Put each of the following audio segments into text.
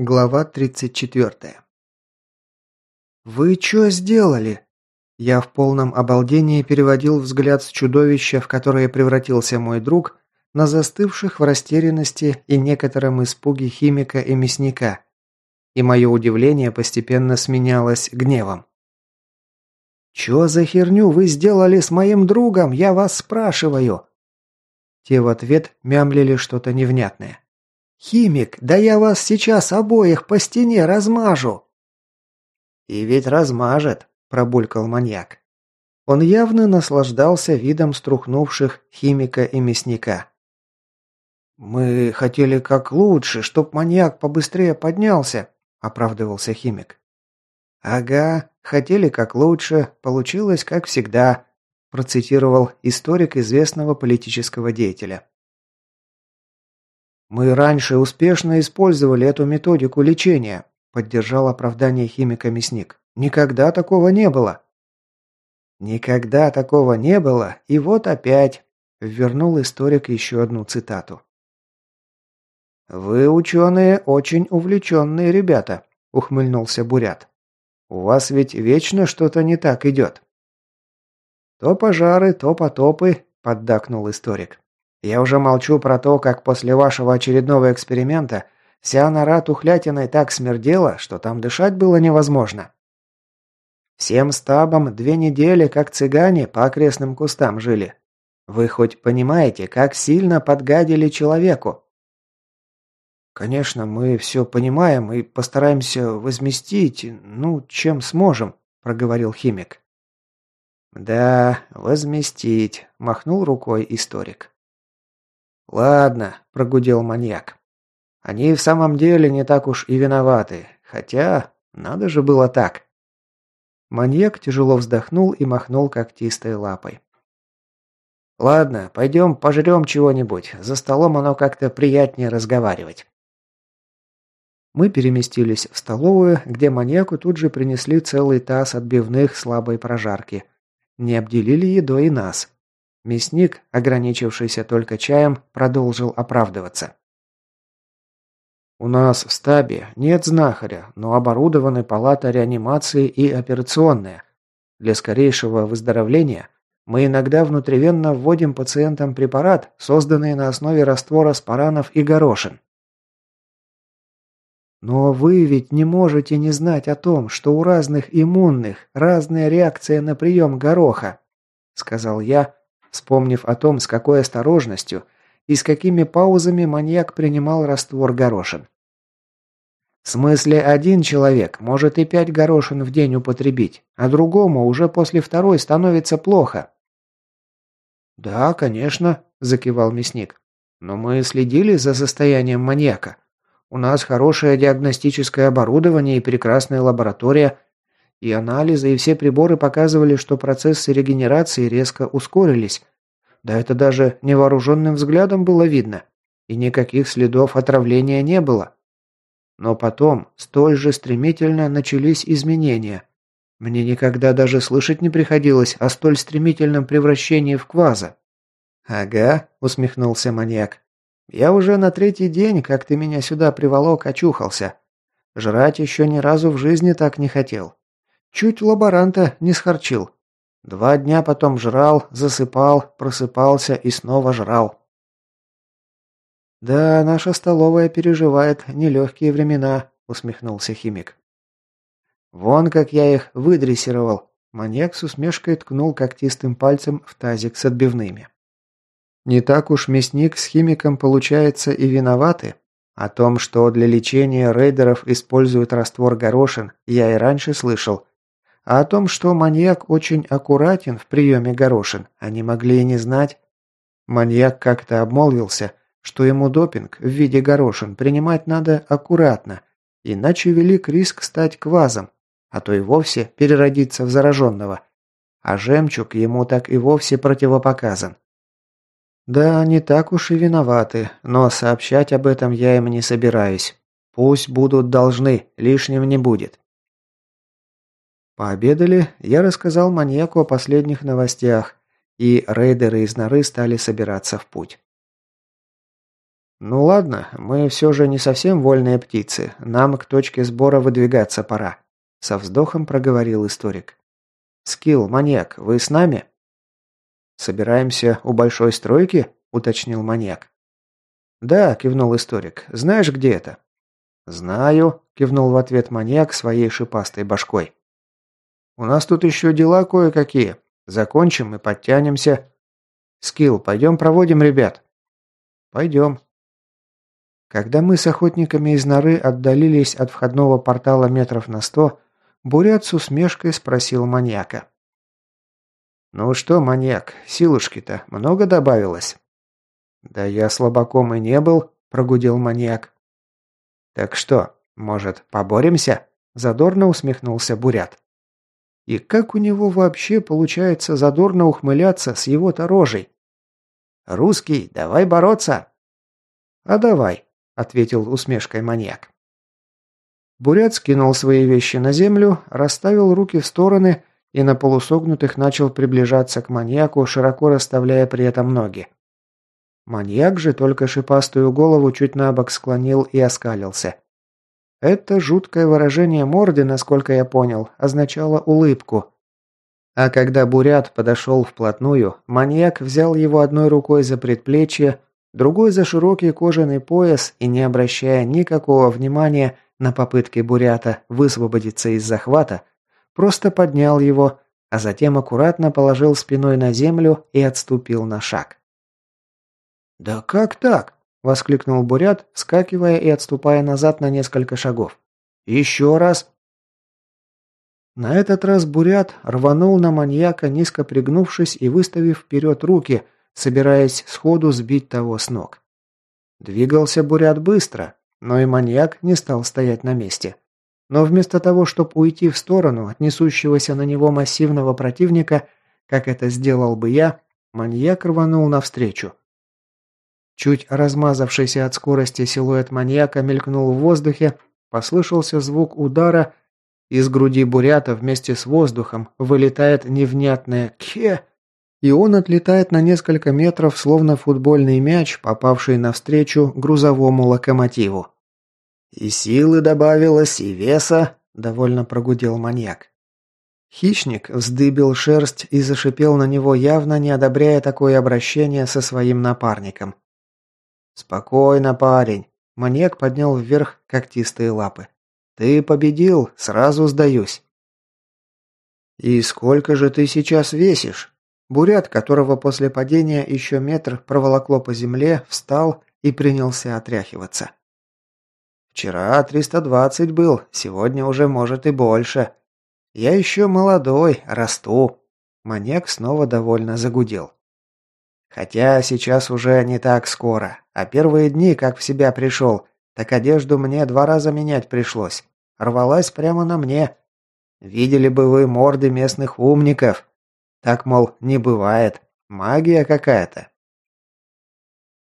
Глава 34. «Вы что сделали?» Я в полном обалдении переводил взгляд с чудовища, в которое превратился мой друг, на застывших в растерянности и некотором испуге химика и мясника. И мое удивление постепенно сменялось гневом. «Чё за херню вы сделали с моим другом, я вас спрашиваю?» Те в ответ мямлили что-то невнятное. «Химик, да я вас сейчас обоих по стене размажу!» «И ведь размажет», – пробулькал маньяк. Он явно наслаждался видом струхнувших химика и мясника. «Мы хотели как лучше, чтоб маньяк побыстрее поднялся», – оправдывался химик. «Ага, хотели как лучше, получилось как всегда», – процитировал историк известного политического деятеля. «Мы раньше успешно использовали эту методику лечения», поддержал оправдание химика Мясник. «Никогда такого не было». «Никогда такого не было, и вот опять», вернул историк еще одну цитату. «Вы, ученые, очень увлеченные ребята», – ухмыльнулся Бурят. «У вас ведь вечно что-то не так идет». «То пожары, то потопы», – поддакнул историк. Я уже молчу про то, как после вашего очередного эксперимента вся нора тухлятиной так смердела, что там дышать было невозможно. Всем стабом две недели, как цыгане, по окрестным кустам жили. Вы хоть понимаете, как сильно подгадили человеку? Конечно, мы все понимаем и постараемся возместить, ну, чем сможем, проговорил химик. Да, возместить, махнул рукой историк. «Ладно», – прогудел маньяк. «Они в самом деле не так уж и виноваты. Хотя, надо же было так». Маньяк тяжело вздохнул и махнул когтистой лапой. «Ладно, пойдем пожрем чего-нибудь. За столом оно как-то приятнее разговаривать». Мы переместились в столовую, где маньяку тут же принесли целый таз отбивных слабой прожарки. Не обделили едой и нас. Мясник, ограничившийся только чаем, продолжил оправдываться. «У нас в стабе нет знахаря, но оборудованы палата реанимации и операционная. Для скорейшего выздоровления мы иногда внутривенно вводим пациентам препарат, созданный на основе раствора спаранов и горошин. Но вы ведь не можете не знать о том, что у разных иммунных разная реакция на прием гороха, сказал я, вспомнив о том, с какой осторожностью и с какими паузами маньяк принимал раствор горошин. В смысле, один человек может и пять горошин в день употребить, а другому уже после второй становится плохо. «Да, конечно», – закивал мясник. «Но мы следили за состоянием маньяка. У нас хорошее диагностическое оборудование и прекрасная лаборатория, и анализы, и все приборы показывали, что процессы регенерации резко ускорились. Да это даже невооруженным взглядом было видно. И никаких следов отравления не было. Но потом столь же стремительно начались изменения. Мне никогда даже слышать не приходилось о столь стремительном превращении в кваза. «Ага», — усмехнулся маньяк. «Я уже на третий день, как ты меня сюда приволок, очухался. Жрать еще ни разу в жизни так не хотел. Чуть лаборанта не схорчил. Два дня потом жрал, засыпал, просыпался и снова жрал. «Да, наша столовая переживает нелегкие времена», — усмехнулся химик. «Вон как я их выдрессировал», — маньяк с усмешкой ткнул когтистым пальцем в тазик с отбивными. «Не так уж мясник с химиком, получается, и виноваты. О том, что для лечения рейдеров используют раствор горошин, я и раньше слышал, а о том, что маньяк очень аккуратен в приеме горошин, они могли и не знать. Маньяк как-то обмолвился, что ему допинг в виде горошин принимать надо аккуратно, иначе велик риск стать квазом, а то и вовсе переродиться в зараженного. А жемчуг ему так и вовсе противопоказан. Да, не так уж и виноваты, но сообщать об этом я им не собираюсь. Пусть будут должны, лишним не будет. Пообедали, я рассказал маньяку о последних новостях, и рейдеры из норы стали собираться в путь. «Ну ладно, мы все же не совсем вольные птицы. Нам к точке сбора выдвигаться пора», – со вздохом проговорил историк. «Скилл, маньяк, вы с нами?» «Собираемся у большой стройки?» – уточнил маньяк. «Да», – кивнул историк. «Знаешь, где это?» «Знаю», – кивнул в ответ маньяк своей шипастой башкой. «У нас тут еще дела кое-какие. Закончим и подтянемся. Скилл, пойдем проводим ребят». «Пойдем», когда мы с охотниками из норы отдалились от входного портала метров на сто, Бурят с усмешкой спросил маньяка. «Ну что, маньяк, силушки-то много добавилось?» «Да я слабаком и не был», – прогудел маньяк. «Так что, может, поборемся?» – задорно усмехнулся Бурят. «И как у него вообще получается задорно ухмыляться с его-то рожей?» «Русский, давай бороться!» «А давай», ответил усмешкой маньяк. Бурят скинул свои вещи на землю, расставил руки в стороны и на полусогнутых начал приближаться к маньяку, широко расставляя при этом ноги. Маньяк же только шипастую голову чуть на бок склонил и оскалился. Это жуткое выражение морды, насколько я понял, означало улыбку. А когда Бурят подошел вплотную, маньяк взял его одной рукой за предплечье, другой за широкий кожаный пояс и, не обращая никакого внимания на попытки Бурята высвободиться из захвата, просто поднял его, а затем аккуратно положил спиной на землю и отступил на шаг. «Да как так?» – воскликнул Бурят, вскакивая и отступая назад на несколько шагов. «Еще раз!» На этот раз Бурят рванул на маньяка, низко пригнувшись и выставив вперед руки – собираясь сходу сбить того с ног. Двигался Бурят быстро, но и маньяк не стал стоять на месте. Но вместо того, чтобы уйти в сторону от несущегося на него массивного противника, как это сделал бы я, маньяк рванул навстречу. Чуть размазавшийся от скорости силуэт маньяка мелькнул в воздухе, послышался звук удара, из груди бурята вместе с воздухом вылетает невнятное «кхе», и он отлетает на несколько метров, словно футбольный мяч, попавший навстречу грузовому локомотиву. «И силы добавилось, и веса», – довольно прогудел маньяк. Хищник вздыбил шерсть и зашипел на него, явно не одобряя такое обращение со своим напарником. «Спокойно, парень», – маньяк поднял вверх когтистые лапы. «Ты победил, сразу сдаюсь». «И сколько же ты сейчас весишь?» Бурят, которого после падения еще метр проволокло по земле, встал и принялся отряхиваться. «Вчера 320 был, сегодня уже может и больше. Я еще молодой, расту». Маньяк снова довольно загудел. «Хотя сейчас уже не так скоро, а первые дни, как в себя пришел, так одежду мне два раза менять пришлось. Рвалась прямо на мне. Видели бы вы морды местных умников, так, мол, не бывает. Магия какая-то.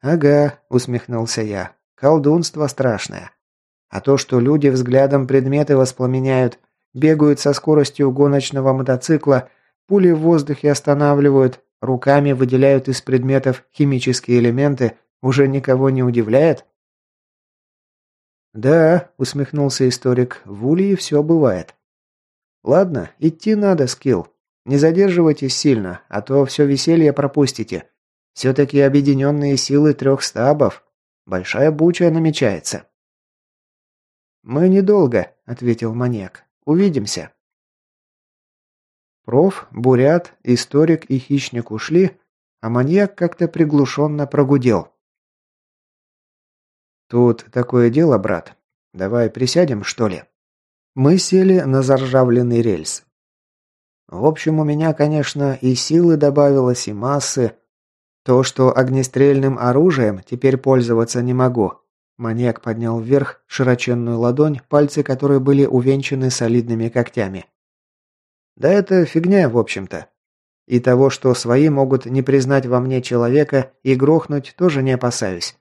«Ага», — усмехнулся я. «Колдунство страшное. А то, что люди взглядом предметы воспламеняют, бегают со скоростью гоночного мотоцикла, пули в воздухе останавливают, руками выделяют из предметов химические элементы, уже никого не удивляет?» «Да», — усмехнулся историк, — «в Улье все бывает». «Ладно, идти надо, Скилл. Не задерживайтесь сильно, а то все веселье пропустите. Все-таки объединенные силы трех стабов. Большая буча намечается». «Мы недолго», — ответил маньяк. «Увидимся». Проф, Бурят, Историк и Хищник ушли, а маньяк как-то приглушенно прогудел. «Тут такое дело, брат. Давай присядем, что ли?» Мы сели на заржавленный рельс. В общем, у меня, конечно, и силы добавилось, и массы. То, что огнестрельным оружием теперь пользоваться не могу. Маньяк поднял вверх широченную ладонь, пальцы которой были увенчаны солидными когтями. Да это фигня, в общем-то. И того, что свои могут не признать во мне человека и грохнуть, тоже не опасаюсь.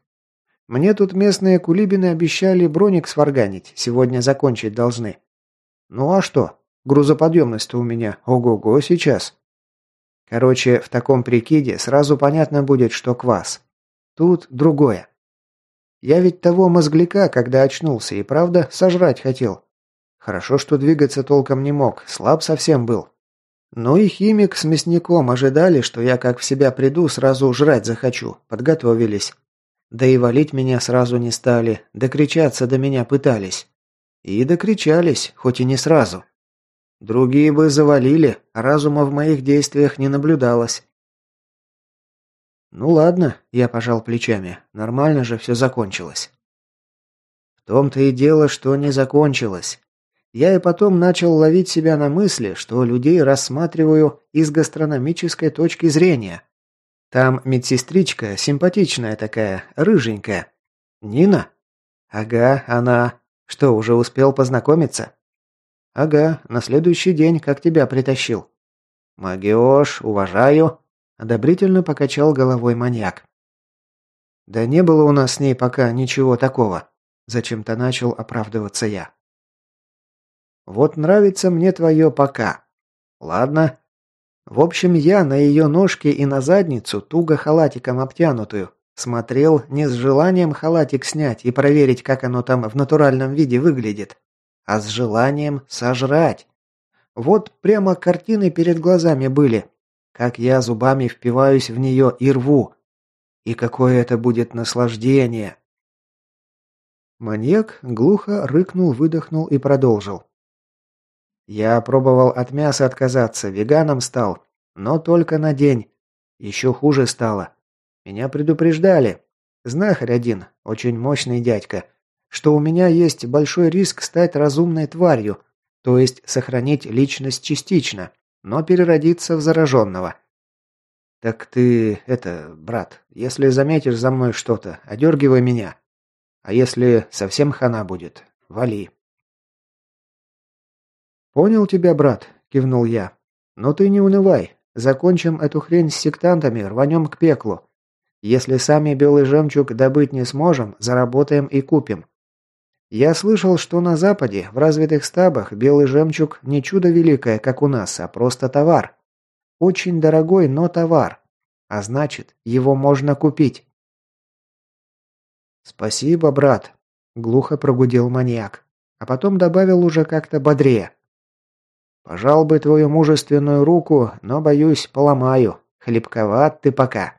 Мне тут местные кулибины обещали броник сварганить, сегодня закончить должны. Ну а что? Грузоподъемность у меня ого-го сейчас. Короче, в таком прикиде сразу понятно будет, что квас. Тут другое. Я ведь того мозгляка, когда очнулся, и правда сожрать хотел. Хорошо, что двигаться толком не мог, слаб совсем был. Ну и химик с мясником ожидали, что я как в себя приду, сразу жрать захочу. Подготовились. Да и валить меня сразу не стали, докричаться до меня пытались. И докричались, хоть и не сразу. Другие бы завалили, разума в моих действиях не наблюдалось. Ну ладно, я пожал плечами. Нормально же все закончилось. В том-то и дело, что не закончилось. Я и потом начал ловить себя на мысли, что людей рассматриваю из гастрономической точки зрения. Там медсестричка, симпатичная такая, рыженькая. Нина? Ага, она. Что, уже успел познакомиться? Ага, на следующий день, как тебя притащил. Магиош, уважаю. Одобрительно покачал головой маньяк. Да не было у нас с ней пока ничего такого. Зачем-то начал оправдываться я. Вот нравится мне твое пока. Ладно. В общем, я на ее ножки и на задницу, туго халатиком обтянутую, смотрел не с желанием халатик снять и проверить, как оно там в натуральном виде выглядит, а с желанием сожрать. Вот прямо картины перед глазами были, как я зубами впиваюсь в нее и рву. И какое это будет наслаждение. Маньяк глухо рыкнул, выдохнул и продолжил. Я пробовал от мяса отказаться, веганом стал, но только на день. Еще хуже стало. Меня предупреждали. Знахарь один, очень мощный дядька, что у меня есть большой риск стать разумной тварью, то есть сохранить личность частично, но переродиться в зараженного. Так ты, это, брат, если заметишь за мной что-то, одергивай меня. А если совсем хана будет, вали. Понял тебя, брат, кивнул я. Но ты не унывай. Закончим эту хрень с сектантами, рванем к пеклу. Если сами белый жемчуг добыть не сможем, заработаем и купим. Я слышал, что на Западе, в развитых стабах, белый жемчуг не чудо великое, как у нас, а просто товар. Очень дорогой, но товар. А значит, его можно купить. «Спасибо, брат», — глухо прогудел маньяк, а потом добавил уже как-то бодрее. «Пожал бы твою мужественную руку, но, боюсь, поломаю. Хлебковат ты пока».